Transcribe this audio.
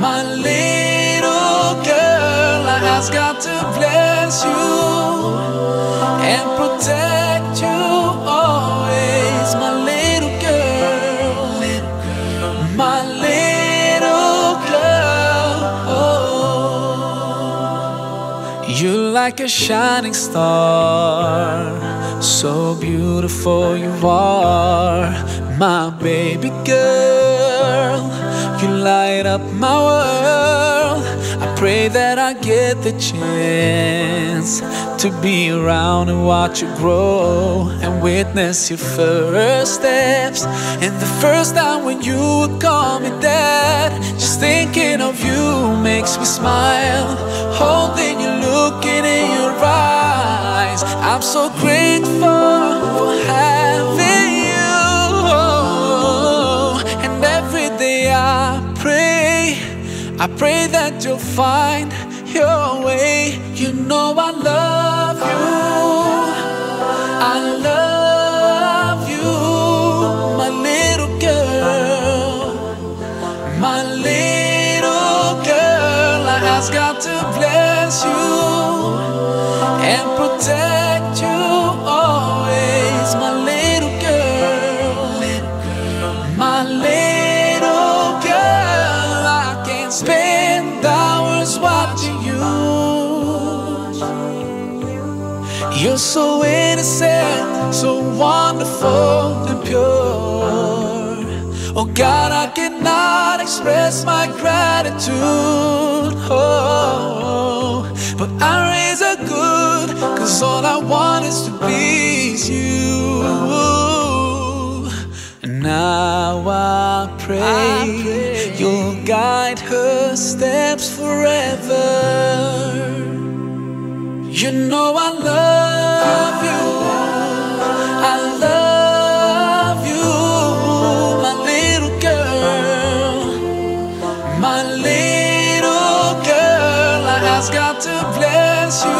My little girl, I ask God to bless you and protect you always. My little girl, my little girl. Oh, you're like a shining star, so beautiful you are, my baby girl. You light up my world. I pray that I get the chance to be around and watch you grow and witness your first steps. And the first time when you would call me dad, just thinking of you makes me smile. Holding you, looking in your eyes. I'm so grateful I pray that you'll find your way. You know I love you. I love you, my little girl. My little girl, I ask God to bless you and protect spend hours watching you. You're so innocent, so wonderful and pure. Oh God, I cannot express my gratitude. Oh, but I raise a good, cause all I want is to please I pray, you'll guide her steps forever. You know I love you. I love you, my little girl. My little girl, I ask God to bless you